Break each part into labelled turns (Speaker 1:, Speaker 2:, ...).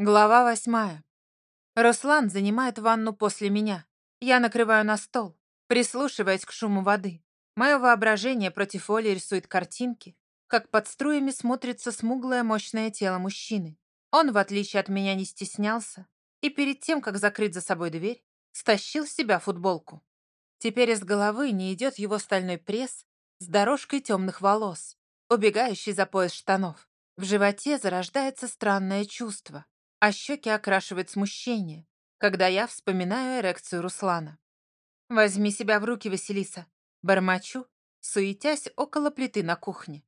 Speaker 1: Глава восьмая. Руслан занимает ванну после меня. Я накрываю на стол, прислушиваясь к шуму воды. Мое воображение против воли рисует картинки, как под струями смотрится смуглое мощное тело мужчины. Он, в отличие от меня, не стеснялся и перед тем, как закрыть за собой дверь, стащил с себя футболку. Теперь из головы не идет его стальной пресс с дорожкой темных волос, убегающий за пояс штанов. В животе зарождается странное чувство, а щеки окрашивает смущение, когда я вспоминаю эрекцию Руслана. «Возьми себя в руки, Василиса», бормочу, суетясь около плиты на кухне.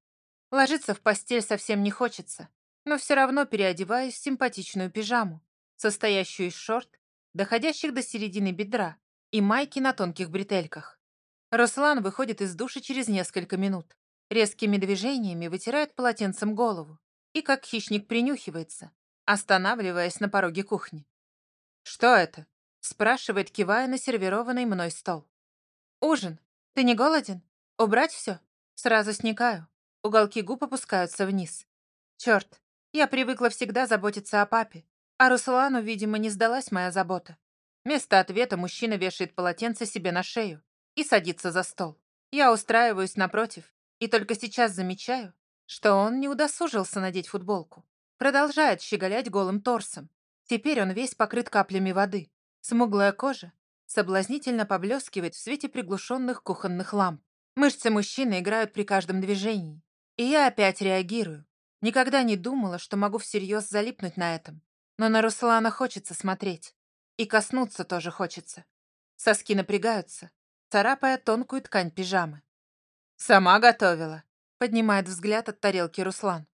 Speaker 1: Ложиться в постель совсем не хочется, но все равно переодеваюсь в симпатичную пижаму, состоящую из шорт, доходящих до середины бедра, и майки на тонких бретельках. Руслан выходит из души через несколько минут, резкими движениями вытирает полотенцем голову и как хищник принюхивается, останавливаясь на пороге кухни. «Что это?» — спрашивает, кивая на сервированный мной стол. «Ужин. Ты не голоден? Убрать все?» Сразу сникаю. Уголки губ опускаются вниз. Черт, я привыкла всегда заботиться о папе, а Руслану, видимо, не сдалась моя забота. Вместо ответа мужчина вешает полотенце себе на шею и садится за стол. Я устраиваюсь напротив и только сейчас замечаю, что он не удосужился надеть футболку. Продолжает щеголять голым торсом. Теперь он весь покрыт каплями воды. Смуглая кожа соблазнительно поблескивает в свете приглушенных кухонных ламп. Мышцы мужчины играют при каждом движении. И я опять реагирую. Никогда не думала, что могу всерьез залипнуть на этом. Но на Руслана хочется смотреть. И коснуться тоже хочется. Соски напрягаются, царапая тонкую ткань пижамы. «Сама готовила», — поднимает взгляд от тарелки Руслан.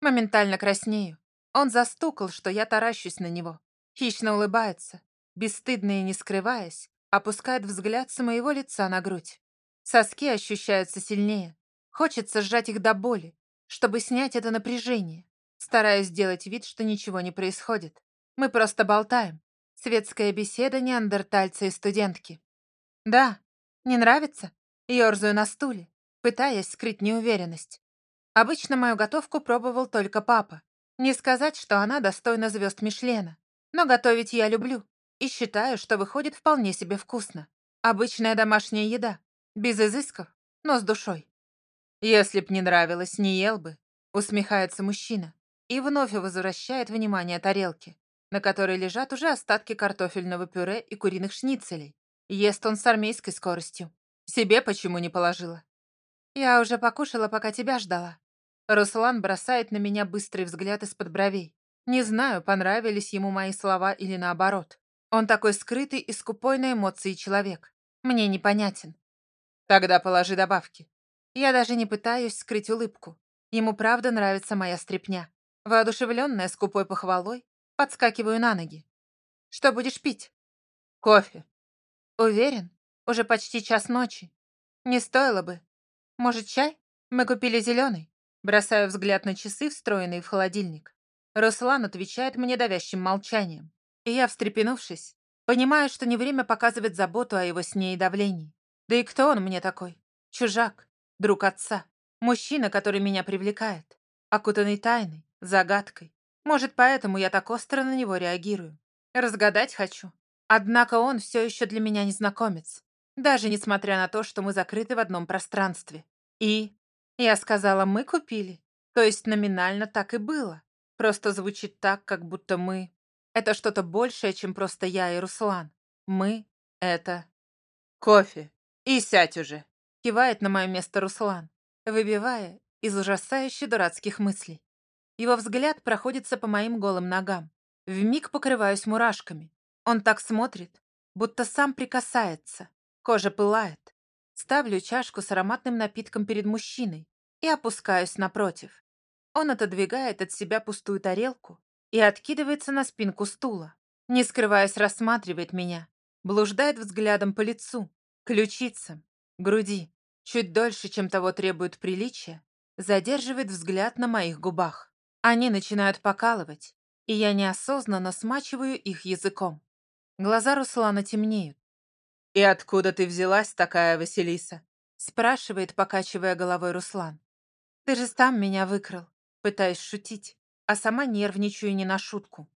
Speaker 1: Моментально краснею. Он застукал, что я таращусь на него. Хищно улыбается, бесстыдно и не скрываясь, опускает взгляд с моего лица на грудь. Соски ощущаются сильнее. Хочется сжать их до боли, чтобы снять это напряжение. Стараюсь сделать вид, что ничего не происходит. Мы просто болтаем. Светская беседа неандертальца и студентки. Да, не нравится? Ёрзаю на стуле, пытаясь скрыть неуверенность. Обычно мою готовку пробовал только папа. Не сказать, что она достойна звезд Мишлена. Но готовить я люблю и считаю, что выходит вполне себе вкусно. Обычная домашняя еда, без изысков, но с душой. Если б не нравилось, не ел бы, усмехается мужчина и вновь возвращает внимание тарелке, на которой лежат уже остатки картофельного пюре и куриных шницелей. Ест он с армейской скоростью. Себе почему не положила? Я уже покушала, пока тебя ждала. Руслан бросает на меня быстрый взгляд из-под бровей. Не знаю, понравились ему мои слова или наоборот. Он такой скрытый и скупой на эмоции человек. Мне непонятен. Тогда положи добавки. Я даже не пытаюсь скрыть улыбку. Ему правда нравится моя стряпня. Воодушевленная скупой похвалой, подскакиваю на ноги. Что будешь пить? Кофе. Уверен? Уже почти час ночи. Не стоило бы. Может, чай? Мы купили зеленый. Бросаю взгляд на часы, встроенные в холодильник. Руслан отвечает мне давящим молчанием. И я, встрепенувшись, понимаю, что не время показывать заботу о его сне и давлении. Да и кто он мне такой? Чужак, друг отца, мужчина, который меня привлекает, окутанный тайной, загадкой. Может, поэтому я так остро на него реагирую. Разгадать хочу. Однако он все еще для меня незнакомец, даже несмотря на то, что мы закрыты в одном пространстве. И я сказала, мы купили. То есть номинально так и было. Просто звучит так, как будто мы... Это что-то большее, чем просто я и Руслан. Мы — это... Кофе. И сядь уже. Кивает на мое место Руслан, выбивая из ужасающе дурацких мыслей. Его взгляд проходится по моим голым ногам. Вмиг покрываюсь мурашками. Он так смотрит, будто сам прикасается. Кожа пылает. Ставлю чашку с ароматным напитком перед мужчиной и опускаюсь напротив. Он отодвигает от себя пустую тарелку и откидывается на спинку стула. Не скрываясь, рассматривает меня, блуждает взглядом по лицу, ключицам, груди. Чуть дольше, чем того требует приличия, задерживает взгляд на моих губах. Они начинают покалывать, и я неосознанно смачиваю их языком. Глаза Руслана темнеют. «И откуда ты взялась такая, Василиса?» спрашивает, покачивая головой Руслан. «Ты же сам меня выкрал», пытаясь шутить, а сама нервничаю не на шутку.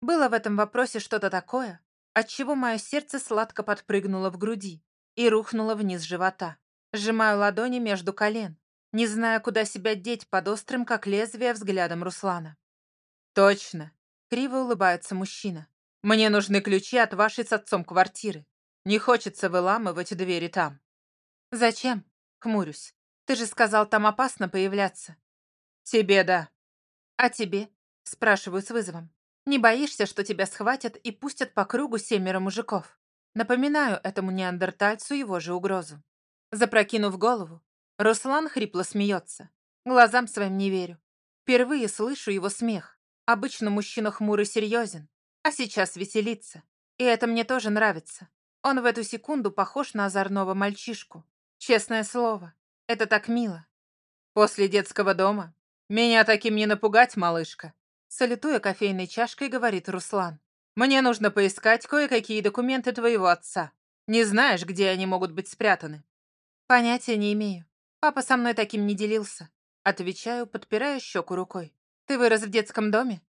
Speaker 1: Было в этом вопросе что-то такое, отчего мое сердце сладко подпрыгнуло в груди и рухнуло вниз живота. Сжимаю ладони между колен, не зная, куда себя деть под острым, как лезвие, взглядом Руслана. «Точно!» — криво улыбается мужчина. «Мне нужны ключи от вашей с отцом квартиры. Не хочется выламывать двери там». «Зачем?» — хмурюсь. «Ты же сказал, там опасно появляться». «Тебе да». «А тебе?» — спрашиваю с вызовом. «Не боишься, что тебя схватят и пустят по кругу семеро мужиков?» Напоминаю этому неандертальцу его же угрозу. Запрокинув голову, Руслан хрипло смеется. Глазам своим не верю. Впервые слышу его смех. Обычно мужчина хмурый серьезен, а сейчас веселится. И это мне тоже нравится. Он в эту секунду похож на озорного мальчишку. Честное слово, это так мило. После детского дома меня таким не напугать, малышка. Салютуя кофейной чашкой, говорит Руслан. Мне нужно поискать кое-какие документы твоего отца. Не знаешь, где они могут быть спрятаны? Понятия не имею. Папа со мной таким не делился. Отвечаю, подпирая щеку рукой. Ты вырос в детском доме?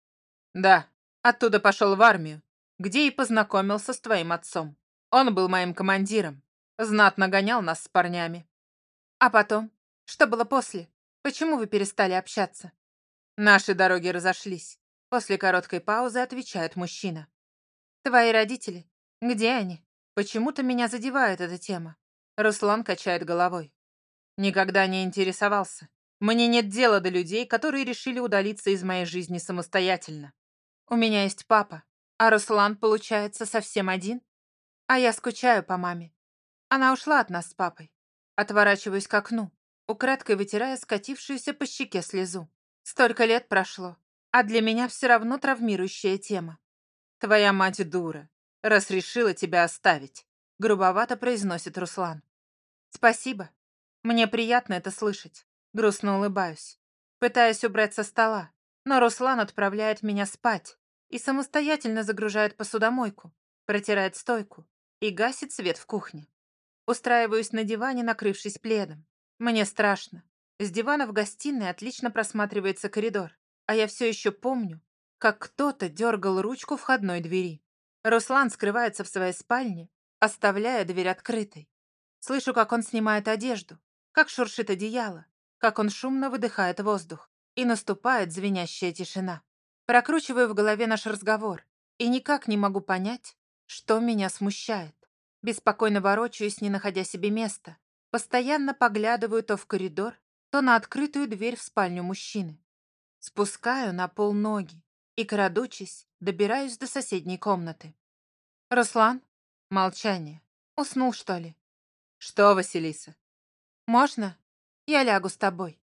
Speaker 1: Да. Оттуда пошел в армию, где и познакомился с твоим отцом. Он был моим командиром. Знатно гонял нас с парнями. А потом? Что было после? Почему вы перестали общаться? Наши дороги разошлись. После короткой паузы отвечает мужчина. Твои родители? Где они? Почему-то меня задевает эта тема. Руслан качает головой. Никогда не интересовался. Мне нет дела до людей, которые решили удалиться из моей жизни самостоятельно. У меня есть папа, а Руслан, получается, совсем один. А я скучаю по маме. Она ушла от нас с папой. Отворачиваюсь к окну, украдкой вытирая скатившуюся по щеке слезу. Столько лет прошло, а для меня все равно травмирующая тема. Твоя мать дура, раз решила тебя оставить, грубовато произносит Руслан. Спасибо, мне приятно это слышать. Грустно улыбаюсь. Пытаюсь убрать со стола, но Руслан отправляет меня спать и самостоятельно загружает посудомойку, протирает стойку и гасит свет в кухне. Устраиваюсь на диване, накрывшись пледом. Мне страшно. С дивана в гостиной отлично просматривается коридор, а я все еще помню, как кто-то дергал ручку входной двери. Руслан скрывается в своей спальне, оставляя дверь открытой. Слышу, как он снимает одежду, как шуршит одеяло, как он шумно выдыхает воздух, и наступает звенящая тишина. Прокручиваю в голове наш разговор и никак не могу понять, что меня смущает. Беспокойно ворочаюсь, не находя себе места. Постоянно поглядываю то в коридор, то на открытую дверь в спальню мужчины. Спускаю на пол ноги и, крадучись, добираюсь до соседней комнаты. «Руслан?» Молчание. Уснул, что ли? «Что, Василиса?» «Можно? Я лягу с тобой».